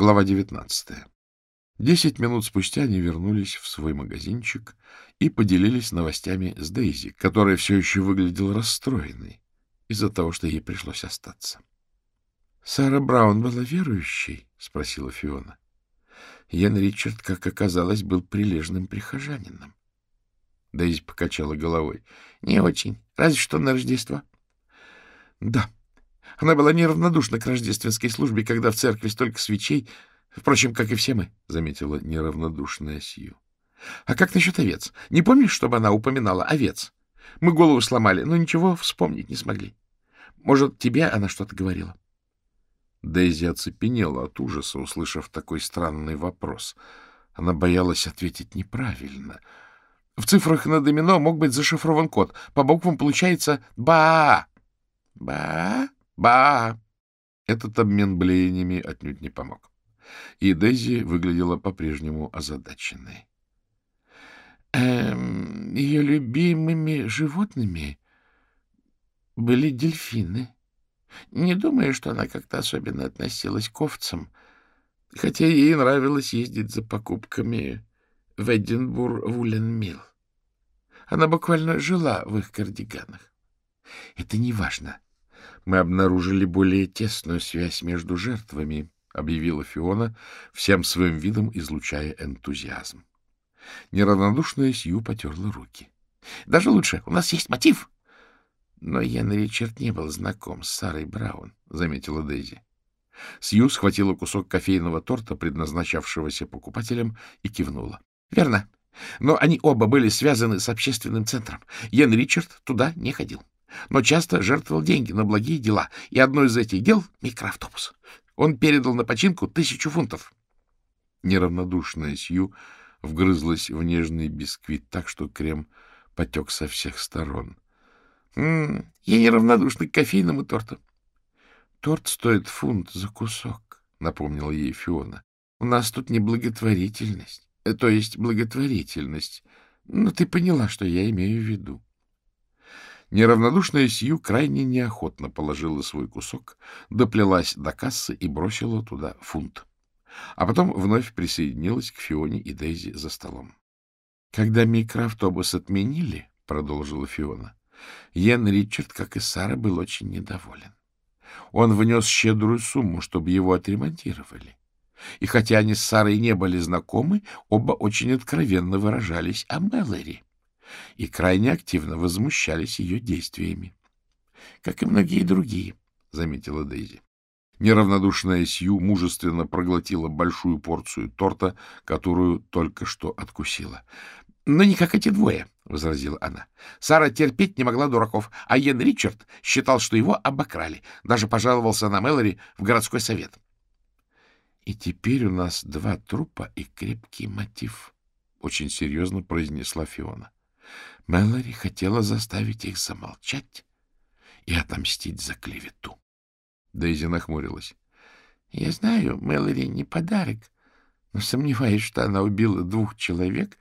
Глава 19. Десять минут спустя они вернулись в свой магазинчик и поделились новостями с Дейзи, которая все еще выглядела расстроенной из-за того, что ей пришлось остаться. — Сара Браун была верующей? — спросила Фиона. Ян Ричард, как оказалось, был прилежным прихожанином. Дейзи покачала головой. — Не очень. Разве что на Рождество. — Да, она была неравнодушна к рождественской службе, когда в церкви столько свечей. Впрочем, как и все мы, — заметила неравнодушная Сью. — А как насчет овец? Не помнишь, чтобы она упоминала овец? Мы голову сломали, но ничего вспомнить не смогли. Может, тебе она что-то говорила? Дейзи оцепенела от ужаса, услышав такой странный вопрос. Она боялась ответить неправильно. В цифрах на домино мог быть зашифрован код. По буквам получается «ба». «Ба»? Ба! Этот обмен блеяниями отнюдь не помог. И Дейзи выглядела по-прежнему озадаченной. Эм, ее любимыми животными были дельфины. Не думаю, что она как-то особенно относилась к овцам, хотя ей нравилось ездить за покупками в Эдинбург Вулен Она буквально жила в их кардиганах. Это не важно. Мы обнаружили более тесную связь между жертвами, — объявила Фиона, всем своим видом излучая энтузиазм. Неравнодушная Сью потерла руки. — Даже лучше. У нас есть мотив. — Но Ян Ричард не был знаком с Сарой Браун, — заметила Дейзи. Сью схватила кусок кофейного торта, предназначавшегося покупателям, и кивнула. — Верно. Но они оба были связаны с общественным центром. Ян Ричард туда не ходил но часто жертвовал деньги на благие дела, и одно из этих дел — микроавтобус. Он передал на починку тысячу фунтов. Неравнодушная Сью вгрызлась в нежный бисквит так, что крем потек со всех сторон. «М — Я неравнодушна к кофейному торту. — Торт стоит фунт за кусок, — напомнила ей Фиона. — У нас тут не благотворительность, э, то есть благотворительность. Но ты поняла, что я имею в виду. Неравнодушная Сью крайне неохотно положила свой кусок, доплелась до кассы и бросила туда фунт. А потом вновь присоединилась к Фионе и Дейзи за столом. — Когда микроавтобус отменили, — продолжила Фиона, — Йен Ричард, как и Сара, был очень недоволен. Он внес щедрую сумму, чтобы его отремонтировали. И хотя они с Сарой не были знакомы, оба очень откровенно выражались о Мэлори и крайне активно возмущались ее действиями. — Как и многие другие, — заметила Дейзи. Неравнодушная Сью мужественно проглотила большую порцию торта, которую только что откусила. — Но не как эти двое, — возразила она. Сара терпеть не могла дураков, а Йен Ричард считал, что его обокрали. Даже пожаловался на Мэлори в городской совет. — И теперь у нас два трупа и крепкий мотив, — очень серьезно произнесла Фиона. Мэлори хотела заставить их замолчать и отомстить за клевету. Дейзи нахмурилась. — Я знаю, Мэлори не подарок, но сомневаюсь, что она убила двух человек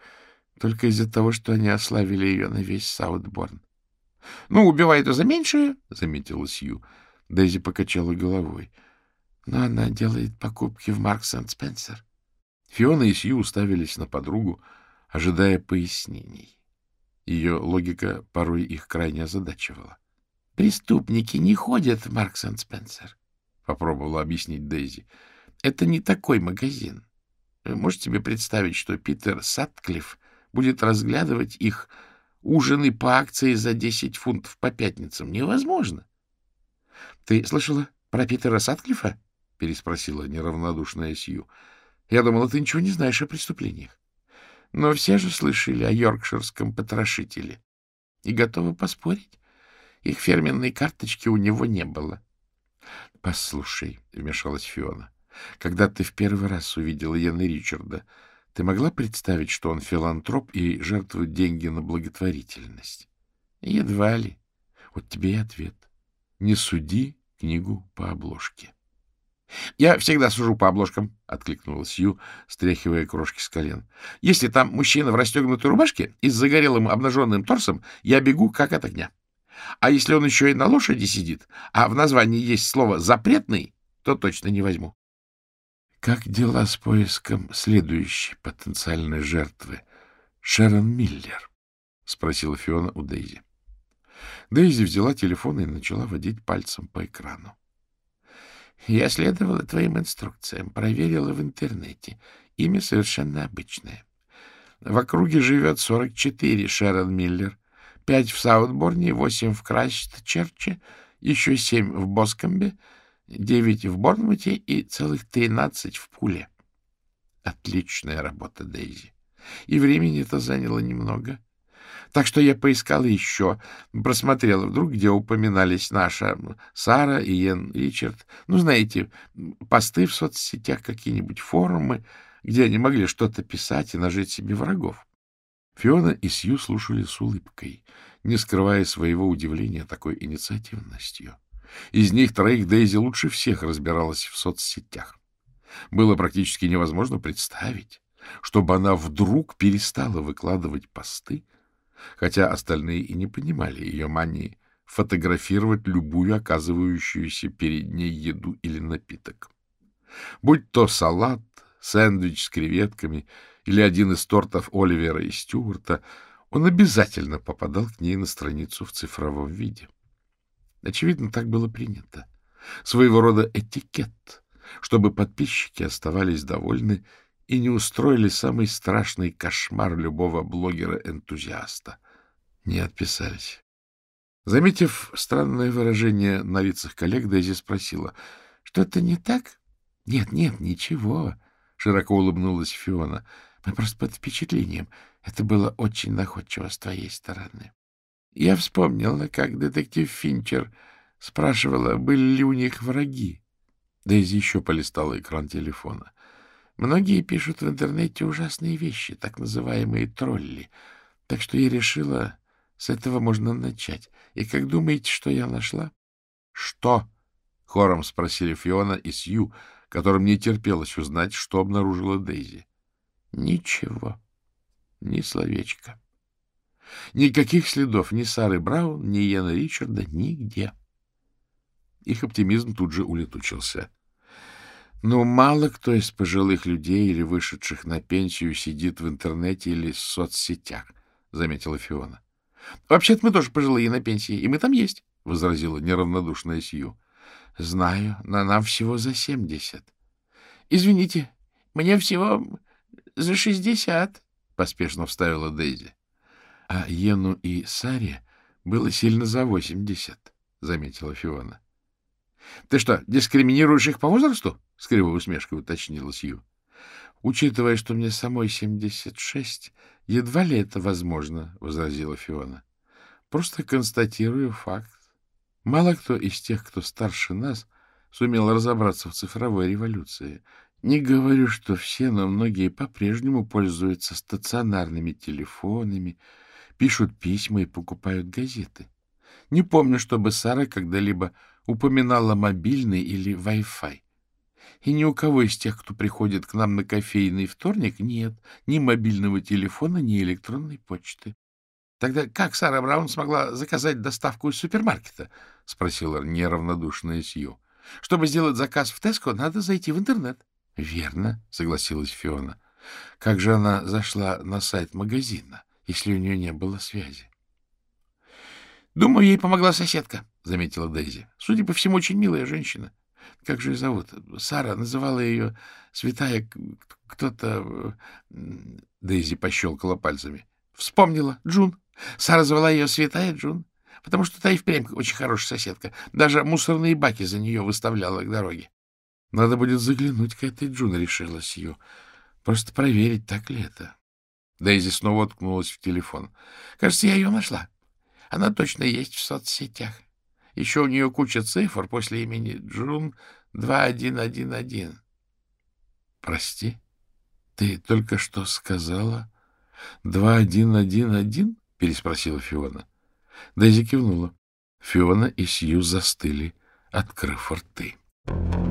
только из-за того, что они ославили ее на весь Саутборн. — Ну, убивает ее за меньшее, — заметила Сью. Дейзи покачала головой. — Но она делает покупки в Маркс Спенсер. Фиона и Сью уставились на подругу, ожидая пояснений. Ее логика порой их крайне озадачивала. — Преступники не ходят в Маркс энд Спенсер, — попробовала объяснить Дейзи. — Это не такой магазин. Можете себе представить, что Питер Сатклифф будет разглядывать их ужины по акции за 10 фунтов по пятницам? Невозможно. — Ты слышала про Питера Сатклиффа? — переспросила неравнодушная Сью. — Я думала, ты ничего не знаешь о преступлениях. Но все же слышали о йоркширском потрошителе. И готовы поспорить, их фирменной карточки у него не было. — Послушай, — вмешалась Фиона, — когда ты в первый раз увидела Яна Ричарда, ты могла представить, что он филантроп и жертвует деньги на благотворительность? — Едва ли. Вот тебе и ответ. Не суди книгу по обложке. — Я всегда сужу по обложкам, — откликнулась Ю, стряхивая крошки с колен. — Если там мужчина в расстегнутой рубашке и с загорелым обнаженным торсом, я бегу как от огня. А если он еще и на лошади сидит, а в названии есть слово «запретный», то точно не возьму. — Как дела с поиском следующей потенциальной жертвы? Шерон Миллер? — спросила Фиона у Дейзи. Дейзи взяла телефон и начала водить пальцем по экрану. — Я следовала твоим инструкциям, проверила в интернете. Имя совершенно обычное. В округе живет 44 Шерон Миллер, пять в Саутборне, восемь в Крайстчерче, еще семь в Боскомбе, девять в Борнмуте и целых тринадцать в Пуле. Отличная работа, Дейзи. И времени это заняло немного. Так что я поискала еще, просмотрела вдруг, где упоминались наша Сара и Йен Ричард. Ну, знаете, посты в соцсетях, какие-нибудь форумы, где они могли что-то писать и нажить себе врагов. Фиона и Сью слушали с улыбкой, не скрывая своего удивления такой инициативностью. Из них троих Дейзи лучше всех разбиралась в соцсетях. Было практически невозможно представить, чтобы она вдруг перестала выкладывать посты, хотя остальные и не понимали ее мании фотографировать любую оказывающуюся перед ней еду или напиток. Будь то салат, сэндвич с креветками или один из тортов Оливера и Стюарта, он обязательно попадал к ней на страницу в цифровом виде. Очевидно, так было принято. Своего рода этикет, чтобы подписчики оставались довольны и не устроили самый страшный кошмар любого блогера-энтузиаста. Не отписались. Заметив странное выражение на лицах коллег, Дейзи спросила, — Что-то не так? — Нет, нет, ничего, — широко улыбнулась Фиона. — Мы просто под впечатлением. Это было очень находчиво с твоей стороны. Я вспомнила, как детектив Финчер спрашивала, были ли у них враги. Дейзи еще полистала экран телефона. Многие пишут в интернете ужасные вещи, так называемые тролли. Так что я решила, с этого можно начать. И как думаете, что я нашла? — Что? — хором спросили Фиона и Сью, которым не терпелось узнать, что обнаружила Дейзи. — Ничего. Ни словечка. Никаких следов ни Сары Браун, ни Йена Ричарда, нигде. Их оптимизм тут же улетучился. Но мало кто из пожилых людей или вышедших на пенсию сидит в интернете или в соцсетях, — заметила Фиона. — Вообще-то мы тоже пожилые на пенсии, и мы там есть, — возразила неравнодушная Сью. — Знаю, но нам всего за семьдесят. — Извините, мне всего за шестьдесят, — поспешно вставила Дейзи. — А Йену и Саре было сильно за восемьдесят, — заметила Фиона. — Ты что, дискриминируешь их по возрасту? — с кривой усмешкой уточнила Сью. — Учитывая, что мне самой семьдесят шесть, едва ли это возможно, — возразила Фиона. — Просто констатирую факт. Мало кто из тех, кто старше нас, сумел разобраться в цифровой революции. Не говорю, что все, но многие по-прежнему пользуются стационарными телефонами, пишут письма и покупают газеты. Не помню, чтобы Сара когда-либо упоминала мобильный или Wi-Fi. И ни у кого из тех, кто приходит к нам на кофейный вторник, нет ни мобильного телефона, ни электронной почты. — Тогда как Сара Браун смогла заказать доставку из супермаркета? — спросила неравнодушная Сью. — Чтобы сделать заказ в Теско, надо зайти в интернет. — Верно, — согласилась Фиона. — Как же она зашла на сайт магазина? если у нее не было связи. — Думаю, ей помогла соседка, — заметила Дейзи. — Судя по всему, очень милая женщина. Как же ее зовут? Сара называла ее святая кто-то... Дейзи пощелкала пальцами. — Вспомнила. Джун. Сара звала ее святая Джун, потому что та и впрямь очень хорошая соседка. Даже мусорные баки за нее выставляла к дороге. — Надо будет заглянуть к этой Джун, — решила Сью. Просто проверить, так ли это. Дейзи снова уткнулась в телефон. — Кажется, я ее нашла. Она точно есть в соцсетях. Еще у нее куча цифр после имени Джун 2111. — Прости, ты только что сказала 2111? — переспросила Фиона. Дейзи кивнула. Фиона и Сью застыли, открыв рты. Thank you.